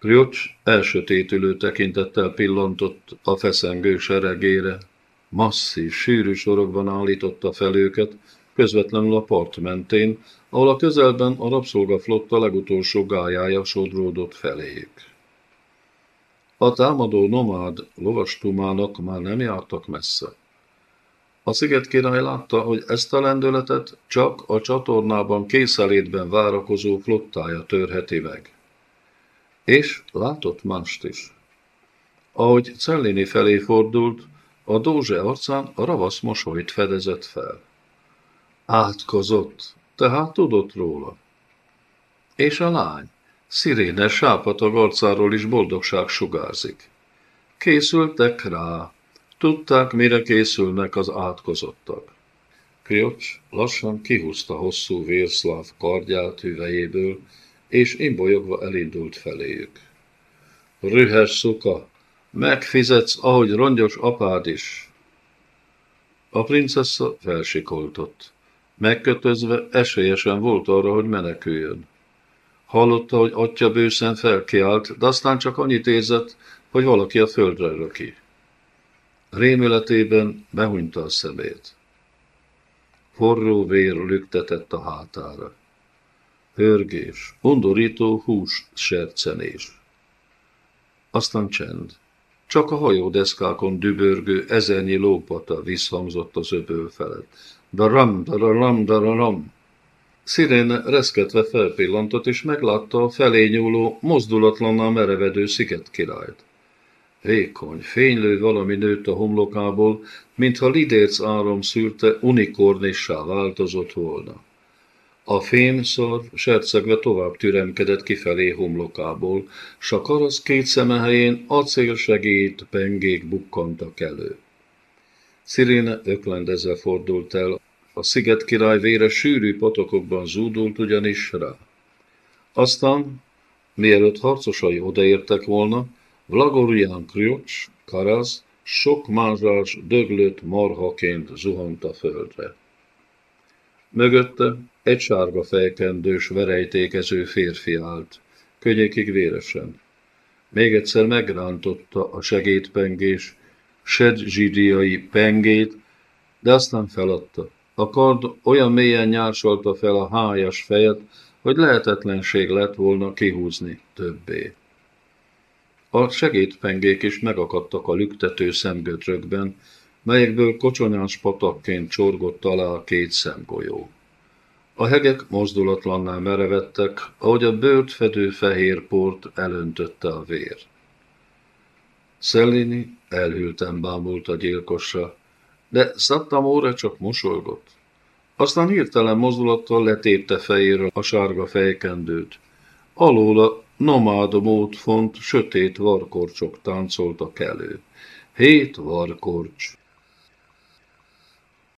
Kriocs elsötétülő tekintettel pillantott a feszengő seregére. Masszív, sűrű sorokban állította fel őket, közvetlenül a part mentén, ahol a közelben a rabszolgaflotta legutolsó gályája sodródott feléjük. A támadó nomád lovastumának már nem jártak messze. A sziget király látta, hogy ezt a lendületet csak a csatornában készelétben várakozó flottája törheti meg. És látott mást is. Ahogy Cellini felé fordult, a dózse arcán a ravasz mosolyt fedezett fel. Átkozott, tehát tudott róla. És a lány, szirénes sápatag arcáról is boldogság sugárzik. Készültek rá, tudták, mire készülnek az átkozottak. Kriocs lassan kihúzta hosszú vérszláv kardját hüvejéből, és imbolyogva elindult feléjük. Rühes szuka, megfizetsz, ahogy rongyos apád is. A princessa felsikoltott. Megkötözve esélyesen volt arra, hogy meneküljön. Hallotta, hogy atya bőszen felkiált, de aztán csak annyit érzett, hogy valaki a földre röki. Rémületében behunyta a szemét. Forró vér lüktetett a hátára. Hörgés, undorító hús sercenés. Aztán csend. Csak a hajódeszkákon dübörgő ezernyi lópata visszhangzott az öböl felett. Daram, dararam, dararam. Szirén reszketve felpillantott, és meglátta a felé nyúló, mozdulatlanná merevedő sziget királyt. Vékony, fénylő valami nőtt a homlokából, mintha lidérc áram szűrte unikornissá változott volna. A fémszor sercegve tovább türemkedett kifelé homlokából, s a karasz két szeme helyén acélsegít pengék bukkantak elő. Sziréne öklendezve fordult el, a sziget király vére sűrű patokokban zúdult ugyanis rá. Aztán, mielőtt harcosai odaértek volna, Vlagorján Kriocs, Karaz, sok mázsás, döglött marhaként zuhant a földre. Mögötte egy sárga fejkendős, verejtékező férfi állt, könnyékig véresen. Még egyszer megrántotta a segédpengés, sedzsidiai pengét, de aztán feladta. A kard olyan mélyen nyársolta fel a hájas fejet, hogy lehetetlenség lett volna kihúzni többé. A segédpengék is megakadtak a lüktető szemgötrökben, melyekből kocsonyás patakként csorgott alá a két szemgolyó. A hegek mozdulatlanná merevettek, ahogy a bőrt fedő fehér port elöntötte a vér. Szellini elhűlten bámult a gyilkosra, de Szattamóra csak mosolygott. Aztán hirtelen mozdulattal letépte fejéről a sárga fejkendőt. Alóla nomád font sötét varkorcsok táncoltak elő. Hét varkorcs.